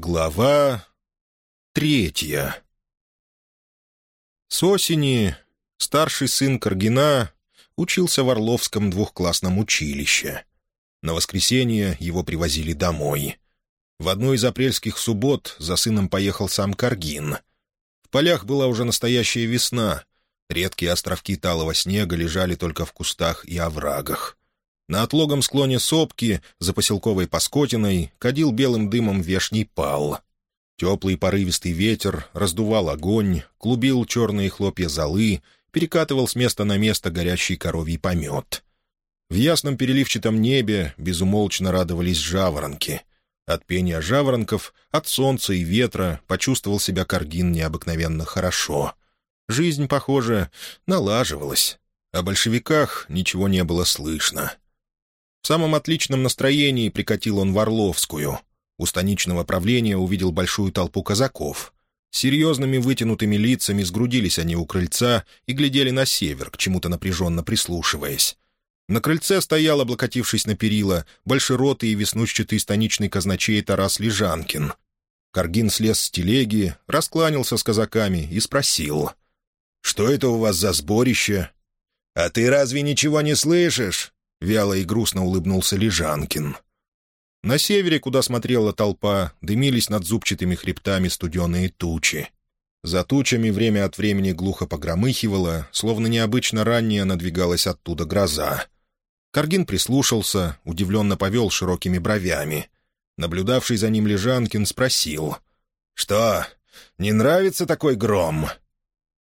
Глава третья С осени старший сын Каргина учился в Орловском двухклассном училище. На воскресенье его привозили домой. В одну из апрельских суббот за сыном поехал сам Каргин. В полях была уже настоящая весна. Редкие островки талого снега лежали только в кустах и оврагах. На отлогом склоне сопки, за поселковой Паскотиной, кадил белым дымом вешний пал. Теплый порывистый ветер раздувал огонь, клубил черные хлопья золы, перекатывал с места на место горящий коровий помет. В ясном переливчатом небе безумолчно радовались жаворонки. От пения жаворонков, от солнца и ветра почувствовал себя Каргин необыкновенно хорошо. Жизнь, похоже, налаживалась. О большевиках ничего не было слышно. В самом отличном настроении прикатил он в Орловскую. У станичного правления увидел большую толпу казаков. Серьезными вытянутыми лицами сгрудились они у крыльца и глядели на север, к чему-то напряженно прислушиваясь. На крыльце стоял, облокотившись на перила, большеротый и веснущатый станичный казначей Тарас Лежанкин. Каргин слез с телеги, раскланялся с казаками и спросил. «Что это у вас за сборище?» «А ты разве ничего не слышишь?» — вяло и грустно улыбнулся Лежанкин. На севере, куда смотрела толпа, дымились над зубчатыми хребтами студеные тучи. За тучами время от времени глухо погромыхивало, словно необычно ранее надвигалась оттуда гроза. Каргин прислушался, удивленно повел широкими бровями. Наблюдавший за ним Лежанкин спросил. «Что, не нравится такой гром?»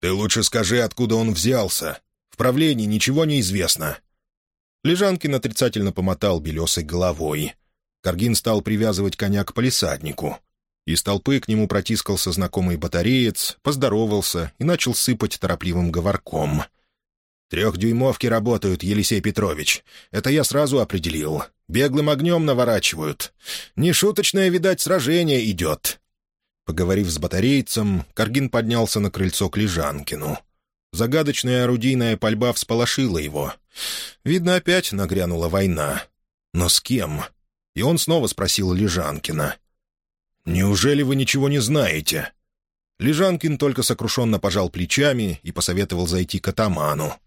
«Ты лучше скажи, откуда он взялся. В правлении ничего не известно». Лежанкин отрицательно помотал белесой головой. Каргин стал привязывать коня к палисаднику. Из толпы к нему протискался знакомый батареец, поздоровался и начал сыпать торопливым говорком. «Трехдюймовки работают, Елисей Петрович. Это я сразу определил. Беглым огнем наворачивают. Нешуточное, видать, сражение идет». Поговорив с батарейцем, Каргин поднялся на крыльцо к Лежанкину. Загадочная орудийная пальба всполошила его. Видно, опять нагрянула война. Но с кем? И он снова спросил Лежанкина. «Неужели вы ничего не знаете?» Лежанкин только сокрушенно пожал плечами и посоветовал зайти к атаману.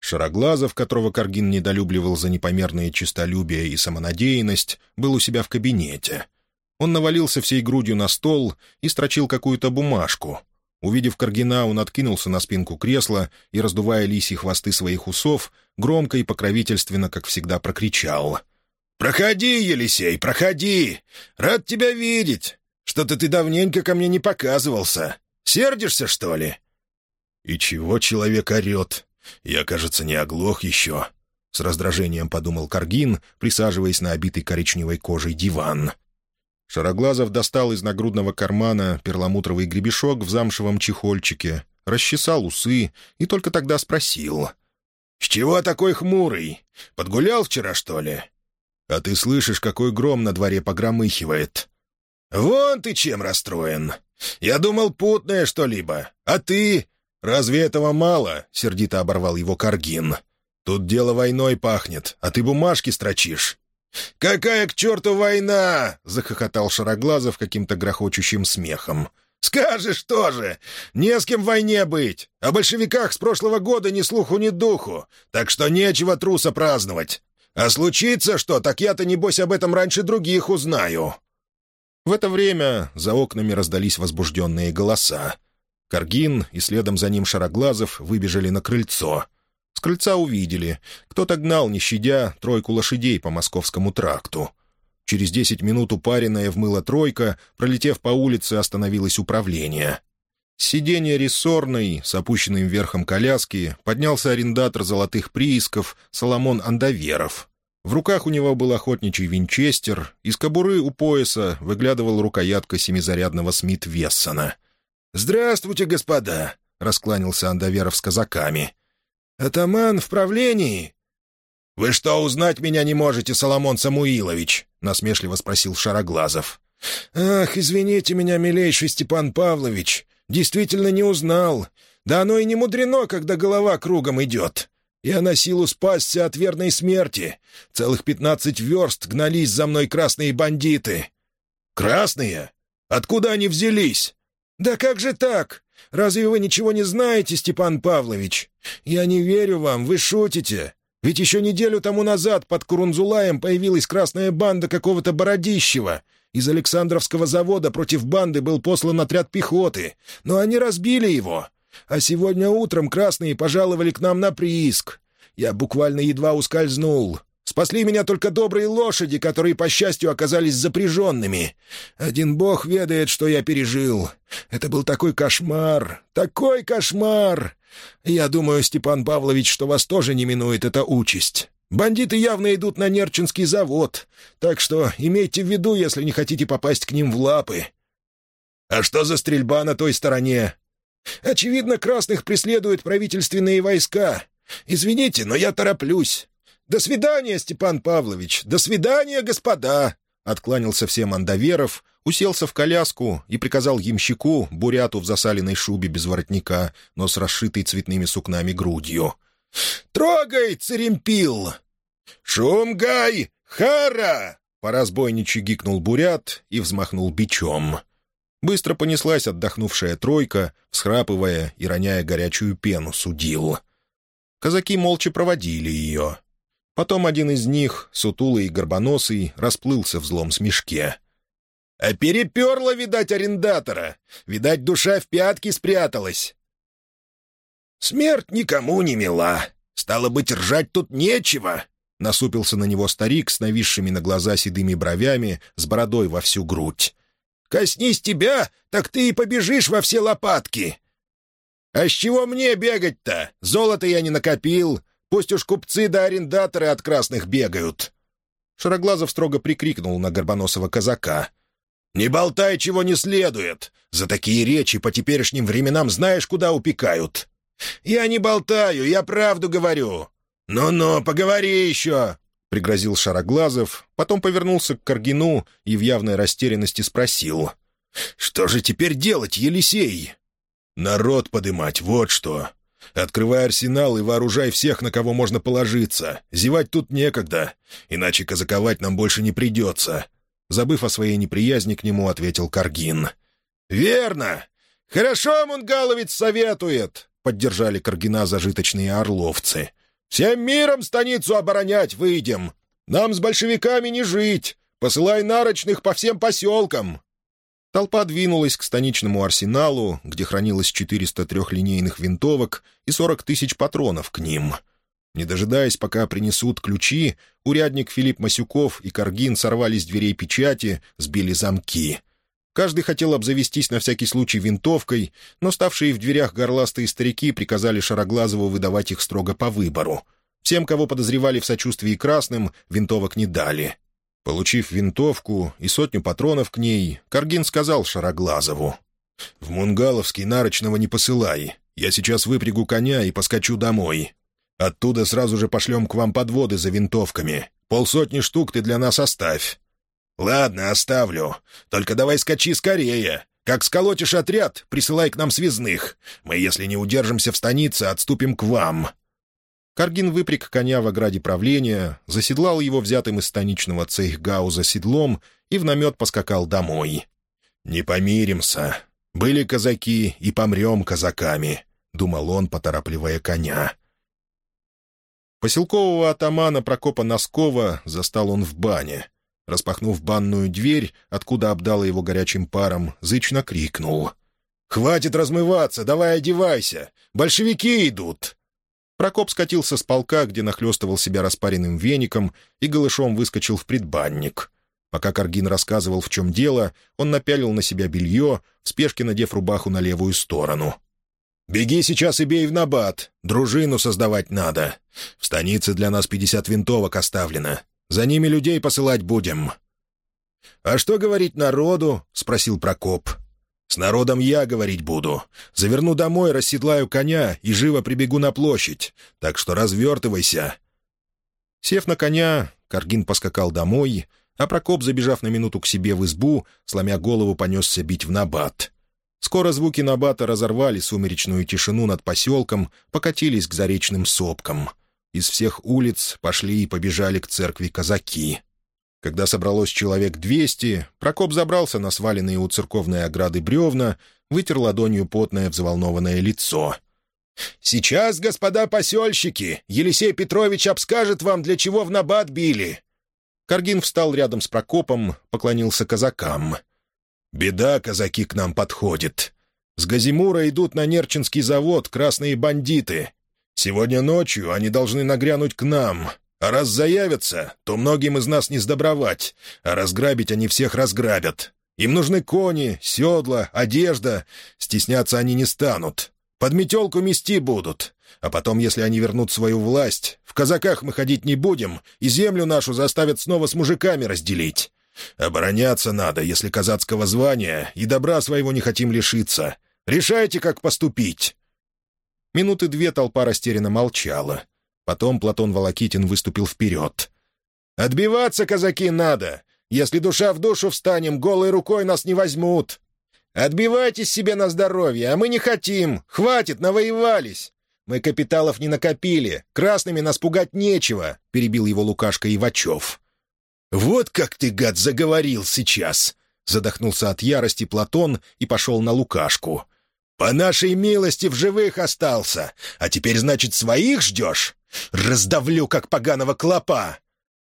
Шароглазов, которого Каргин недолюбливал за непомерное честолюбие и самонадеянность, был у себя в кабинете. Он навалился всей грудью на стол и строчил какую-то бумажку — Увидев Каргина, он откинулся на спинку кресла и, раздувая лисьи хвосты своих усов, громко и покровительственно, как всегда, прокричал. «Проходи, Елисей, проходи! Рад тебя видеть! Что-то ты давненько ко мне не показывался. Сердишься, что ли?» «И чего человек орет? Я, кажется, не оглох еще», — с раздражением подумал Каргин, присаживаясь на обитый коричневой кожей диван. Шароглазов достал из нагрудного кармана перламутровый гребешок в замшевом чехольчике, расчесал усы и только тогда спросил. «С чего такой хмурый? Подгулял вчера, что ли?» «А ты слышишь, какой гром на дворе погромыхивает?» «Вон ты чем расстроен! Я думал, путное что-либо. А ты? Разве этого мало?» — сердито оборвал его Каргин. «Тут дело войной пахнет, а ты бумажки строчишь. «Какая к черту война!» — захохотал Шароглазов каким-то грохочущим смехом. «Скажешь тоже! Не с кем в войне быть! О большевиках с прошлого года ни слуху, ни духу, так что нечего труса праздновать. А случится что, так я-то, небось, об этом раньше других узнаю». В это время за окнами раздались возбужденные голоса. Каргин и следом за ним Шароглазов выбежали на крыльцо. С крыльца увидели. Кто-то гнал, не щадя, тройку лошадей по московскому тракту. Через десять минут упаренная в мыло тройка, пролетев по улице, остановилось управление. С сиденья рессорной, с опущенным верхом коляски, поднялся арендатор золотых приисков Соломон Андоверов. В руках у него был охотничий винчестер, из кобуры у пояса выглядывал рукоятка семизарядного Смит Вессона. «Здравствуйте, господа!» — раскланялся Андоверов с казаками. «Атаман в правлении?» «Вы что, узнать меня не можете, Соломон Самуилович?» — насмешливо спросил Шароглазов. «Ах, извините меня, милейший Степан Павлович, действительно не узнал. Да оно и не мудрено, когда голова кругом идет. Я на силу спасся от верной смерти. Целых пятнадцать верст гнались за мной красные бандиты». «Красные? Откуда они взялись?» «Да как же так? Разве вы ничего не знаете, Степан Павлович? Я не верю вам, вы шутите. Ведь еще неделю тому назад под Курунзулаем появилась красная банда какого-то Бородищева. Из Александровского завода против банды был послан отряд пехоты, но они разбили его. А сегодня утром красные пожаловали к нам на прииск. Я буквально едва ускользнул. Спасли меня только добрые лошади, которые, по счастью, оказались запряженными. Один бог ведает, что я пережил. Это был такой кошмар, такой кошмар! Я думаю, Степан Павлович, что вас тоже не минует эта участь. Бандиты явно идут на Нерчинский завод, так что имейте в виду, если не хотите попасть к ним в лапы. А что за стрельба на той стороне? Очевидно, красных преследуют правительственные войска. Извините, но я тороплюсь. «До свидания, Степан Павлович! До свидания, господа!» Откланялся всем Андоверов, уселся в коляску и приказал ямщику, буряту в засаленной шубе без воротника, но с расшитой цветными сукнами грудью. «Трогай, церемпил!» «Шумгай! Хара!» По разбойничьи гикнул бурят и взмахнул бичом. Быстро понеслась отдохнувшая тройка, всхрапывая и роняя горячую пену, судил. Казаки молча проводили ее. Потом один из них, сутулый и горбоносый, расплылся в злом смешке. «А переперла, видать, арендатора! Видать, душа в пятки спряталась!» «Смерть никому не мила! Стало быть, ржать тут нечего!» Насупился на него старик с нависшими на глаза седыми бровями, с бородой во всю грудь. «Коснись тебя, так ты и побежишь во все лопатки!» «А с чего мне бегать-то? Золото я не накопил, Пусть уж купцы да арендаторы от красных бегают!» Шароглазов строго прикрикнул на горбоносого казака. «Не болтай, чего не следует! За такие речи по теперешним временам знаешь, куда упекают!» «Я не болтаю, я правду говорю!» «Ну-ну, поговори еще!» — пригрозил Шароглазов, потом повернулся к Каргину и в явной растерянности спросил. «Что же теперь делать, Елисей?» «Народ подымать, вот что. Открывай арсенал и вооружай всех, на кого можно положиться. Зевать тут некогда, иначе казаковать нам больше не придется». Забыв о своей неприязни к нему, ответил Каргин. «Верно! Хорошо Мунгаловец советует!» — поддержали Каргина зажиточные орловцы. «Всем миром станицу оборонять выйдем! Нам с большевиками не жить! Посылай нарочных по всем поселкам! Толпа двинулась к станичному арсеналу, где хранилось 400 трехлинейных винтовок и 40 тысяч патронов к ним. Не дожидаясь, пока принесут ключи, урядник Филипп Масюков и Каргин сорвали с дверей печати, сбили замки. Каждый хотел обзавестись на всякий случай винтовкой, но ставшие в дверях горластые старики приказали Шароглазову выдавать их строго по выбору. Всем, кого подозревали в сочувствии красным, винтовок не дали — Получив винтовку и сотню патронов к ней, Каргин сказал Шароглазову. «В Мунгаловский нарочного не посылай. Я сейчас выпрягу коня и поскочу домой. Оттуда сразу же пошлем к вам подводы за винтовками. Полсотни штук ты для нас оставь». «Ладно, оставлю. Только давай скачи скорее. Как сколотишь отряд, присылай к нам связных. Мы, если не удержимся в станице, отступим к вам. Каргин выпряг коня в ограде правления, заседлал его взятым из станичного цейхгауза седлом и в намет поскакал домой. «Не помиримся. Были казаки, и помрем казаками», — думал он, поторапливая коня. Поселкового атамана Прокопа Носкова застал он в бане. Распахнув банную дверь, откуда обдало его горячим паром, зычно крикнул. «Хватит размываться, давай одевайся! Большевики идут!» Прокоп скатился с полка, где нахлестывал себя распаренным веником, и голышом выскочил в предбанник. Пока Каргин рассказывал, в чем дело, он напялил на себя белье, в спешке надев рубаху на левую сторону. «Беги сейчас и бей в набат. Дружину создавать надо. В станице для нас пятьдесят винтовок оставлено. За ними людей посылать будем». «А что говорить народу?» — спросил Прокоп. С народом я говорить буду. Заверну домой, расседлаю коня и живо прибегу на площадь. Так что развертывайся». Сев на коня, Каргин поскакал домой, а Прокоп, забежав на минуту к себе в избу, сломя голову, понесся бить в набат. Скоро звуки набата разорвали сумеречную тишину над поселком, покатились к заречным сопкам. Из всех улиц пошли и побежали к церкви казаки. Когда собралось человек двести, Прокоп забрался на сваленные у церковной ограды бревна, вытер ладонью потное взволнованное лицо. «Сейчас, господа посельщики, Елисей Петрович обскажет вам, для чего в набат били». Каргин встал рядом с Прокопом, поклонился казакам. «Беда, казаки, к нам подходит. С Газимура идут на Нерчинский завод красные бандиты. Сегодня ночью они должны нагрянуть к нам, а раз заявятся, то многим из нас не сдобровать, а разграбить они всех разграбят. Им нужны кони, седла, одежда. Стесняться они не станут. Под метелку мести будут. А потом, если они вернут свою власть, в казаках мы ходить не будем, и землю нашу заставят снова с мужиками разделить. Обороняться надо, если казацкого звания, и добра своего не хотим лишиться. Решайте, как поступить». Минуты две толпа растерянно молчала. Потом Платон Волокитин выступил вперед. «Отбиваться, казаки, надо! Если душа в душу встанем, голой рукой нас не возьмут. Отбивайтесь себе на здоровье, а мы не хотим. Хватит, навоевались. Мы капиталов не накопили, красными нас пугать нечего», — перебил его Лукашка Ивачев. «Вот как ты, гад, заговорил сейчас!» — задохнулся от ярости Платон и пошел на Лукашку. «По нашей милости в живых остался, а теперь, значит, своих ждешь? Раздавлю, как поганого клопа!»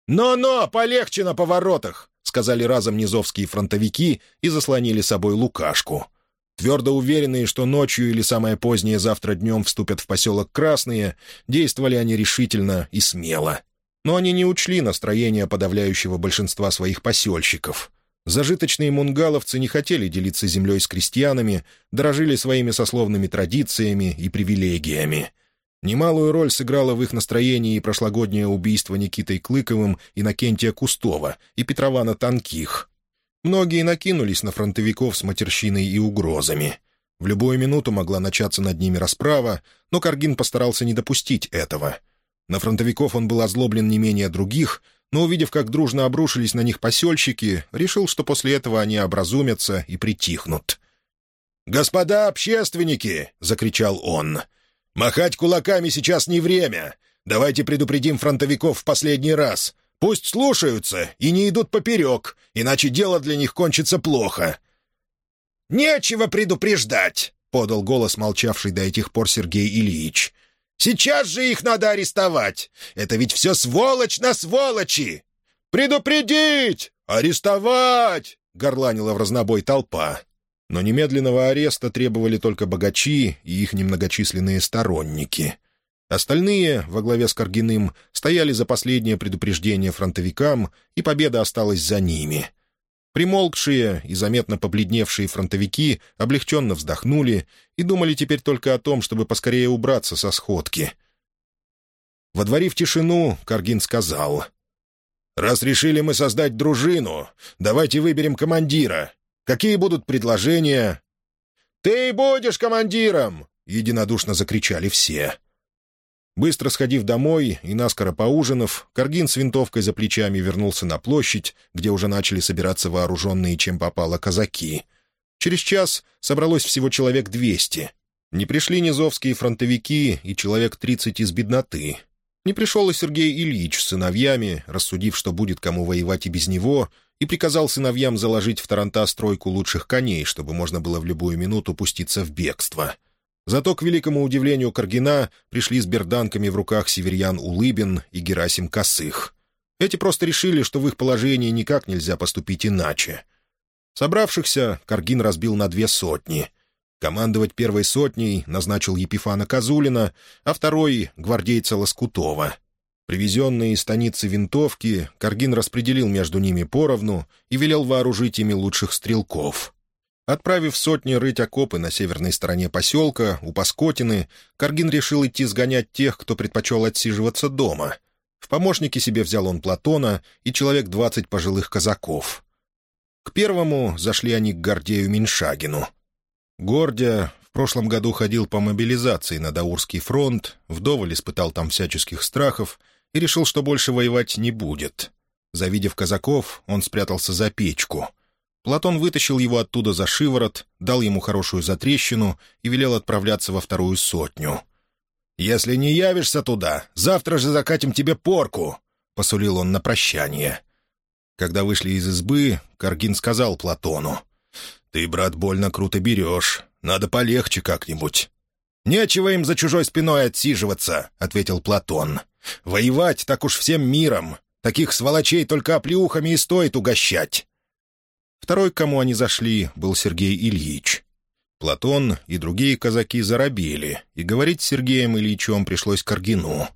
«Но-но, полегче на поворотах!» — сказали разом низовские фронтовики и заслонили собой Лукашку. Твердо уверенные, что ночью или самое позднее завтра днем вступят в поселок Красные, действовали они решительно и смело. Но они не учли настроение подавляющего большинства своих посельщиков. Зажиточные мунгаловцы не хотели делиться землей с крестьянами, дорожили своими сословными традициями и привилегиями. Немалую роль сыграло в их настроении и прошлогоднее убийство Никитой Клыковым Иннокентия Кустова и Петрована Танких. Многие накинулись на фронтовиков с матерщиной и угрозами. В любую минуту могла начаться над ними расправа, но Каргин постарался не допустить этого. На фронтовиков он был озлоблен не менее других — но, увидев, как дружно обрушились на них посельщики, решил, что после этого они образумятся и притихнут. «Господа общественники!» — закричал он. «Махать кулаками сейчас не время. Давайте предупредим фронтовиков в последний раз. Пусть слушаются и не идут поперек, иначе дело для них кончится плохо». «Нечего предупреждать!» — подал голос молчавший до этих пор Сергей Ильич. Сейчас же их надо арестовать! Это ведь все сволочь на сволочи!» «Предупредить! Арестовать!» — горланила в разнобой толпа. Но немедленного ареста требовали только богачи и их немногочисленные сторонники. Остальные, во главе с Каргиным, стояли за последнее предупреждение фронтовикам, и победа осталась за ними. Примолкшие и заметно побледневшие фронтовики облегченно вздохнули и думали теперь только о том, чтобы поскорее убраться со сходки. Водворив тишину, Каргин сказал, «Раз решили мы создать дружину, давайте выберем командира. Какие будут предложения?» «Ты будешь командиром!» — единодушно закричали все. Быстро сходив домой и наскоро поужинав, Каргин с винтовкой за плечами вернулся на площадь, где уже начали собираться вооруженные чем попало казаки. Через час собралось всего человек двести. Не пришли низовские фронтовики и человек тридцать из бедноты. Не пришел и Сергей Ильич с сыновьями, рассудив, что будет кому воевать и без него, и приказал сыновьям заложить в Таранта стройку лучших коней, чтобы можно было в любую минуту пуститься в бегство — Зато, к великому удивлению Каргина, пришли с берданками в руках северьян Улыбин и Герасим Косых. Эти просто решили, что в их положении никак нельзя поступить иначе. Собравшихся Каргин разбил на две сотни. Командовать первой сотней назначил Епифана Козулина, а второй — гвардейца Лоскутова. Привезенные из станицы винтовки Каргин распределил между ними поровну и велел вооружить ими лучших стрелков — Отправив сотни рыть окопы на северной стороне поселка, у Паскотины, Каргин решил идти сгонять тех, кто предпочел отсиживаться дома. В помощники себе взял он Платона и человек двадцать пожилых казаков. К первому зашли они к Гордею Меньшагину. Гордя в прошлом году ходил по мобилизации на Даурский фронт, вдоволь испытал там всяческих страхов и решил, что больше воевать не будет. Завидев казаков, он спрятался за печку — Платон вытащил его оттуда за шиворот, дал ему хорошую затрещину и велел отправляться во вторую сотню. «Если не явишься туда, завтра же закатим тебе порку», — посулил он на прощание. Когда вышли из избы, Каргин сказал Платону. «Ты, брат, больно круто берешь. Надо полегче как-нибудь». «Нечего им за чужой спиной отсиживаться», — ответил Платон. «Воевать так уж всем миром. Таких сволочей только оплеухами и стоит угощать». Второй, к кому они зашли, был Сергей Ильич. Платон и другие казаки заробели, и говорить с Сергеем Ильичем пришлось Каргину.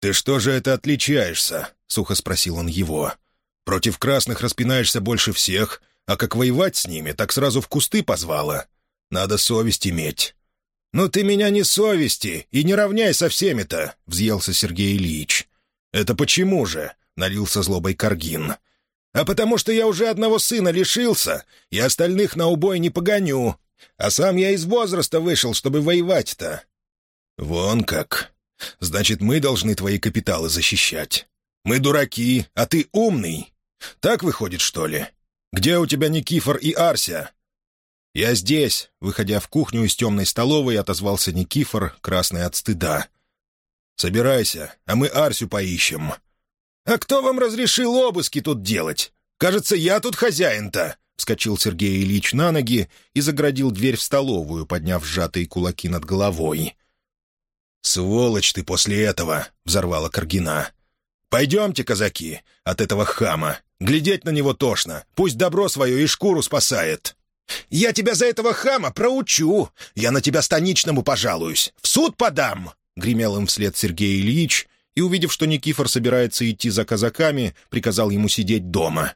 «Ты что же это отличаешься?» — сухо спросил он его. «Против красных распинаешься больше всех, а как воевать с ними, так сразу в кусты позвала. Надо совесть иметь». «Ну ты меня не совести и не равняй со всеми-то!» — взъелся Сергей Ильич. «Это почему же?» — налился злобой Каргин. «А потому что я уже одного сына лишился, и остальных на убой не погоню. А сам я из возраста вышел, чтобы воевать-то». «Вон как. Значит, мы должны твои капиталы защищать. Мы дураки, а ты умный. Так выходит, что ли? Где у тебя Никифор и Арся?» «Я здесь», — выходя в кухню из темной столовой, отозвался Никифор, красный от стыда. «Собирайся, а мы Арсю поищем». «А кто вам разрешил обыски тут делать? Кажется, я тут хозяин-то!» Вскочил Сергей Ильич на ноги и заградил дверь в столовую, подняв сжатые кулаки над головой. «Сволочь ты после этого!» — взорвала Каргина. «Пойдемте, казаки, от этого хама. Глядеть на него тошно. Пусть добро свое и шкуру спасает». «Я тебя за этого хама проучу. Я на тебя станичному пожалуюсь. В суд подам!» — гремел им вслед Сергей Ильич, и, увидев, что Никифор собирается идти за казаками, приказал ему сидеть дома.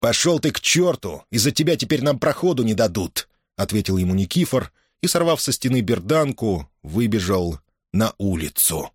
«Пошел ты к черту! Из-за тебя теперь нам проходу не дадут!» — ответил ему Никифор и, сорвав со стены берданку, выбежал на улицу.